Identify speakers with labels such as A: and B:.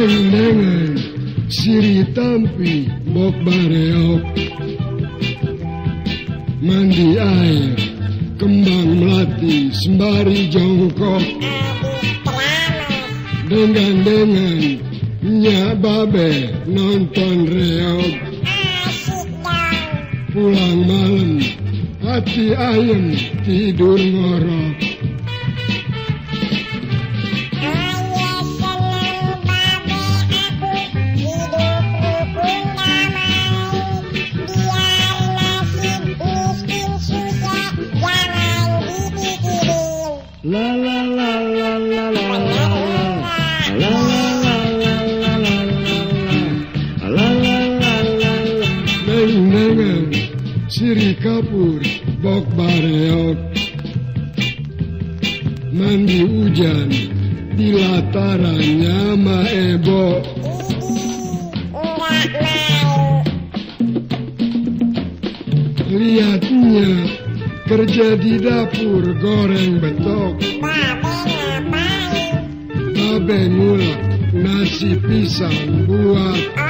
A: Neng-nengan siri tampi bok bareok. Mandi air kembang melati sembari jongkok. Dengan-dengan nyak babe nonton reok. Pulang malam hati ayam tidur ngorok La la la la la la. La la Neng-nengen Siri kapur Bok bareok. Mandi hujan Di latarannya ma ebok Lihatnya kerja di dapur goreng betok Babe ngulek nasi pisang buat